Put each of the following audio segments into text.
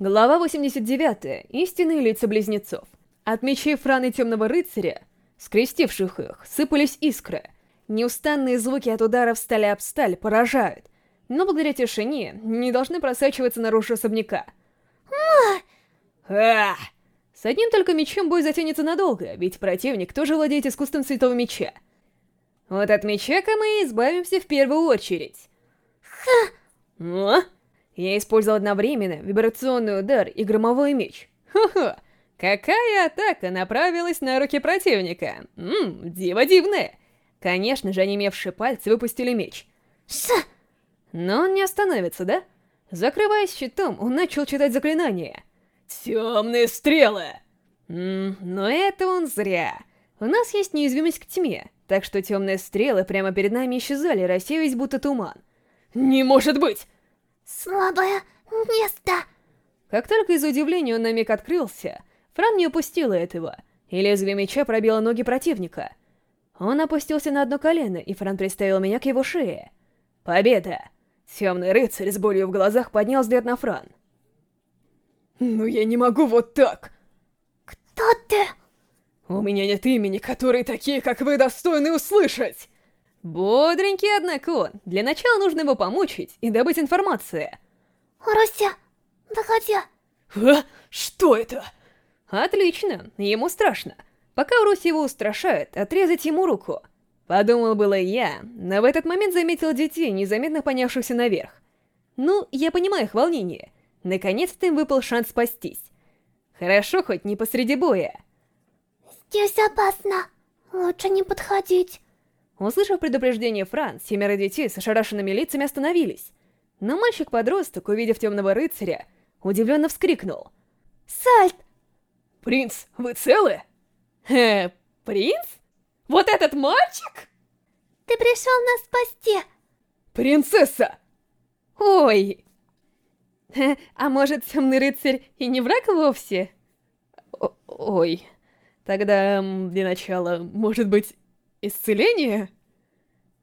Глава 89. Истинные лица близнецов. От мечей Франа и Темного Рыцаря, скрестивших их, сыпались искры. Неустанные звуки от ударов стали об сталь поражают, но благодаря тишине не должны просачиваться наружу особняка. А! С одним только мечом бой затянется надолго, ведь противник тоже владеет искусством Святого Меча. Вот от меча-ка мы избавимся в первую очередь. Ха! О! Я использовал одновременно вибрационный удар и громовой меч. Хо-хо! Какая атака направилась на руки противника? Ммм, диво дивное. Конечно же, онемевшие пальцы выпустили меч. Ша! Но он не остановится, да? Закрываясь щитом, он начал читать заклинание. «Темные стрелы!» Ммм, но это он зря. У нас есть неуязвимость к тьме, так что темные стрелы прямо перед нами исчезали, рассеиваясь будто туман. «Не может быть!» Слабое место. Как только из удивления он на миг открылся, Фран не упустила этого, и лезвие меча пробило ноги противника. Он опустился на одно колено, и Фран приставил меня к его шее. Победа! Темный рыцарь с болью в глазах поднял взгляд на Фран. «Ну я не могу вот так!» «Кто ты?» «У меня нет имени, которые такие, как вы, достойны услышать!» Бодренький, однако он. Для начала нужно его помучить и добыть информацию. Руся, выходи. А? Что это? Отлично, ему страшно. Пока Руси его устрашает, отрезать ему руку. Подумал было я, но в этот момент заметил детей, незаметно понявшихся наверх. Ну, я понимаю их волнение. Наконец-то им выпал шанс спастись. Хорошо, хоть не посреди боя. Здесь опасно. Лучше не подходить. Услышав предупреждение Фран, семеро детей с ошарашенными лицами остановились. Но мальчик-подросток, увидев темного рыцаря, удивленно вскрикнул. «Сальт!» «Принц, вы целы?» «Э, принц? Вот этот мальчик?» «Ты пришел нас спасти!» «Принцесса!» «Ой!» э, «А может, темный рыцарь и не враг вовсе?» О «Ой...» Тогда, для начала, может быть, Исцеление?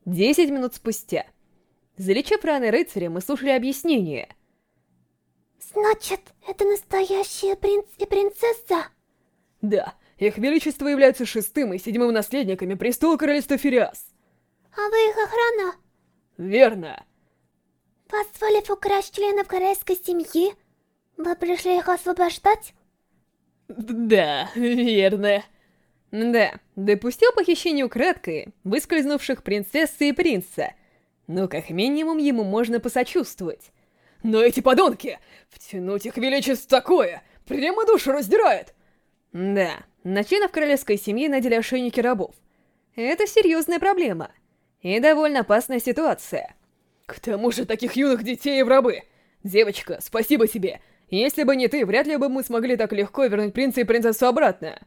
Десять минут спустя. Залечив раны рыцаря, мы слушали объяснение. Значит, это настоящие принц и принцесса? Да, их величество являются шестым и седьмым наследниками престола королевства Фериас. А вы их охрана? Верно. Позволив украсть членов королевской семьи, вы пришли их освобождать? Да, верно. Да, допустил похищение украдкой выскользнувших принцессы и принца. Но как минимум ему можно посочувствовать. Но эти подонки! Втянуть их величество такое! Прямо душу раздирает! Да, на членов королевской семьи надели ошейники рабов. Это серьезная проблема. И довольно опасная ситуация. К тому же таких юных детей в рабы. Девочка, спасибо тебе. Если бы не ты, вряд ли бы мы смогли так легко вернуть принца и принцессу обратно.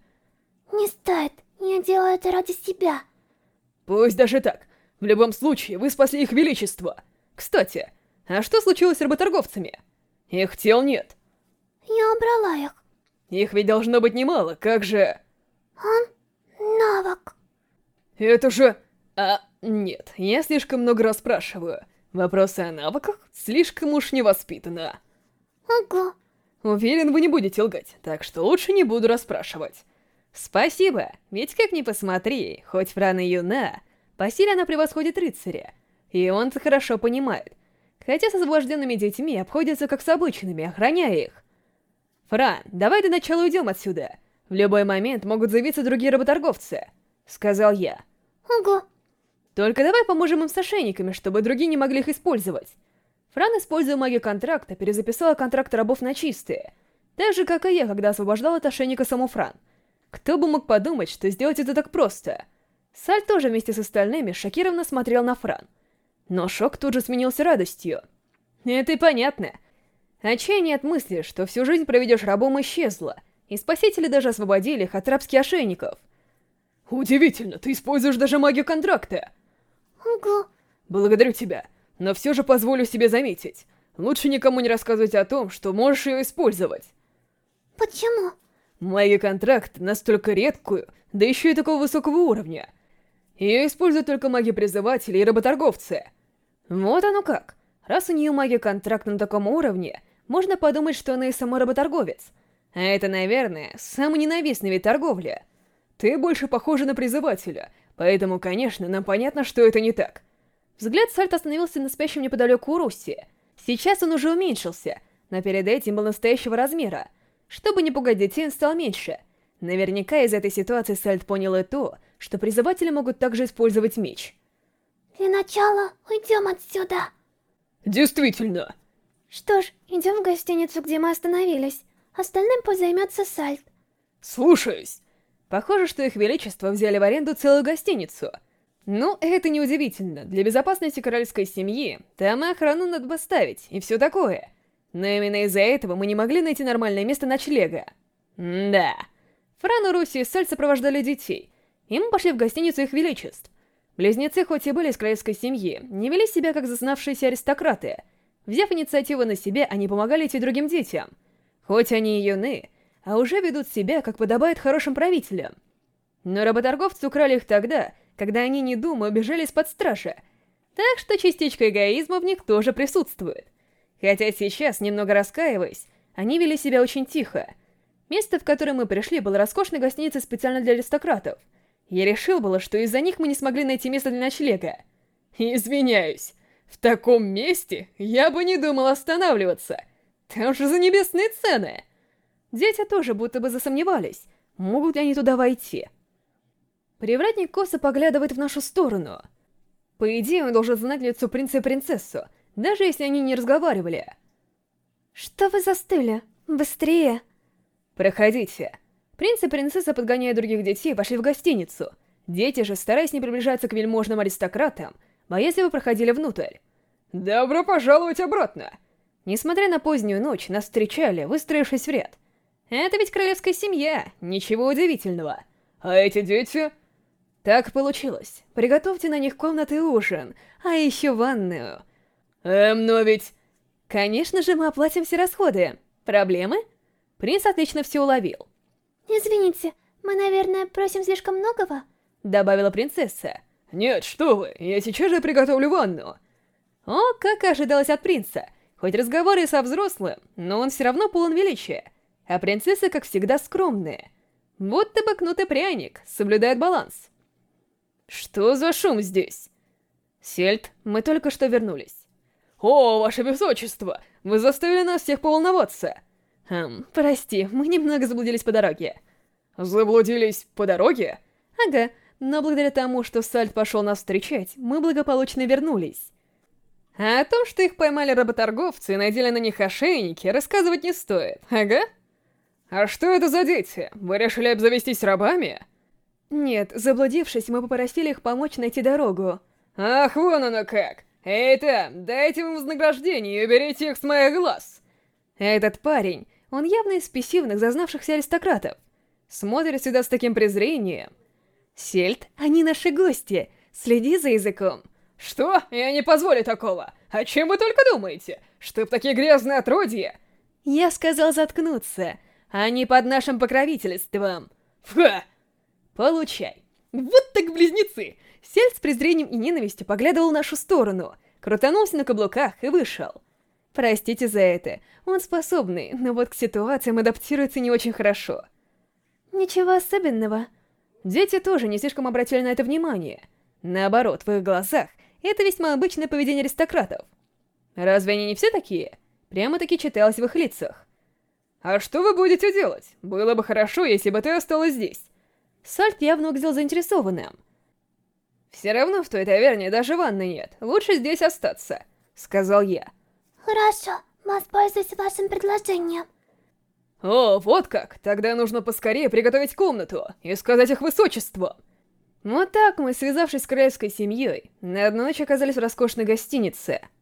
Не стоит, я делаю это ради себя. Пусть даже так. В любом случае, вы спасли их величество. Кстати, а что случилось с работорговцами? Их тел нет. Я убрала их. Их ведь должно быть немало, как же... Он навык. Это же... А, нет, я слишком много расспрашиваю. Вопросы о навыках слишком уж невоспитанно. Ого. Уверен, вы не будете лгать, так что лучше не буду расспрашивать. Спасибо, ведь как ни посмотри, хоть Фран и юна, по силе она превосходит рыцаря. И он-то хорошо понимает. Хотя с освобожденными детьми обходятся как с обычными, охраняя их. «Фран, давай до начала уйдем отсюда. В любой момент могут заявиться другие работорговцы», — сказал я. Ого. «Только давай поможем им с ошейниками, чтобы другие не могли их использовать». Фран, используя магию контракта, перезаписала контракт рабов на чистые. Так же, как и я, когда освобождал от ошейника саму Фран. Кто бы мог подумать, что сделать это так просто? Саль тоже вместе с остальными шокированно смотрел на Фран. Но шок тут же сменился радостью. Это и понятно. Отчаяние от мысли, что всю жизнь проведешь рабом, исчезло, и спасители даже освободили их от рабских ошейников. Удивительно, ты используешь даже магию контракта. Ого. Благодарю тебя, но все же позволю себе заметить. Лучше никому не рассказывать о том, что можешь ее использовать. Почему? Магия контракт настолько редкую, да еще и такого высокого уровня. Ее используют только маги-призыватели и работорговцы. Вот оно как. Раз у нее магия контракт на таком уровне, можно подумать, что она и сама работорговец. А это, наверное, самый ненавистный вид торговли. Ты больше похожа на призывателя, поэтому, конечно, нам понятно, что это не так. Взгляд Сальт остановился на спящем неподалеку Руси. Сейчас он уже уменьшился, но перед этим был настоящего размера. Чтобы не пугать детей, он стал меньше. Наверняка из этой ситуации Сальт понял и то, что призыватели могут также использовать меч. Для начала уйдем отсюда. Действительно. Что ж, идем в гостиницу, где мы остановились. Остальным пусть займется Сальт. Слушаюсь. Похоже, что их величество взяли в аренду целую гостиницу. Ну, это неудивительно. Для безопасности королевской семьи там и охрану надо поставить, и все такое. Но именно из-за этого мы не могли найти нормальное место ночлега. Да. Франу, Руси и Саль сопровождали детей, и мы пошли в гостиницу их величеств. Близнецы, хоть и были из королевской семьи, не вели себя как зазнавшиеся аристократы. Взяв инициативу на себя, они помогали идти другим детям. Хоть они и юны, а уже ведут себя, как подобает хорошим правителям. Но работорговцы украли их тогда, когда они, не думая, убежали из-под стражи. Так что частичка эгоизма в них тоже присутствует. Хотя сейчас, немного раскаиваясь, они вели себя очень тихо. Место, в которое мы пришли, было роскошной гостиницей специально для аристократов. Я решил было, что из-за них мы не смогли найти место для ночлега. Извиняюсь, в таком месте я бы не думал останавливаться. Там же за небесные цены. Дети тоже будто бы засомневались, могут ли они туда войти. Привратник косо поглядывает в нашу сторону. По идее, он должен знать лицо принца и принцессу, даже если они не разговаривали. Что вы застыли? Быстрее! Проходите. Принц и принцесса, подгоняя других детей, пошли в гостиницу. Дети же, стараясь не приближаться к вельможным аристократам, боясь, вы проходили внутрь. «Добро пожаловать обратно!» Несмотря на позднюю ночь, нас встречали, выстроившись в ряд. Это ведь королевская семья, ничего удивительного. А эти дети... Так получилось. Приготовьте на них комнаты и ужин, а еще ванную. Эм, но ведь... Конечно же, мы оплатим все расходы. Проблемы? Принц отлично все уловил. Извините, мы, наверное, просим слишком многого? Добавила принцесса. Нет, что вы, я сейчас же приготовлю ванну. О, как ожидалось от принца. Хоть разговоры со взрослым, но он все равно полон величия а принцесса, как всегда, скромная. Будто бы кнут и пряник, соблюдает баланс. Что за шум здесь? Сельд, мы только что вернулись. О, ваше высочество, вы заставили нас всех поволноваться. Хм, прости, мы немного заблудились по дороге. Заблудились по дороге? Ага, но благодаря тому, что Сальд пошел нас встречать, мы благополучно вернулись. А о том, что их поймали работорговцы и надели на них ошейники, рассказывать не стоит, ага? «А что это за дети? Вы решили обзавестись рабами?» «Нет, заблудившись, мы попросили их помочь найти дорогу». «Ах, вон оно как! Эй, там, дайте им вознаграждение и уберите их с моих глаз!» Этот парень, он явно из пассивных, зазнавшихся аристократов. Смотрит сюда с таким презрением. «Сельд, они наши гости. Следи за языком». «Что? Я не позволю такого! О чем вы только думаете? Чтоб такие грязные отродья...» «Я сказал заткнуться. Они под нашим покровительством. Фа! Получай. Вот так близнецы! Сель с презрением и ненавистью поглядывал в нашу сторону, крутанулся на каблуках и вышел. Простите за это, он способный, но вот к ситуациям адаптируется не очень хорошо. Ничего особенного. Дети тоже не слишком обратили на это внимание. Наоборот, в их глазах это весьма обычное поведение аристократов. Разве они не все такие? Прямо-таки читалось в их лицах. «А что вы будете делать? Было бы хорошо, если бы ты осталась здесь». Сальт явно выглядел заинтересованным. «Все равно в той таверне даже ванны нет. Лучше здесь остаться», — сказал я. «Хорошо, воспользуюсь вашим предложением». «О, вот как! Тогда нужно поскорее приготовить комнату и сказать их высочеству!» Вот так мы, связавшись с королевской семьей, на одну ночь оказались в роскошной гостинице —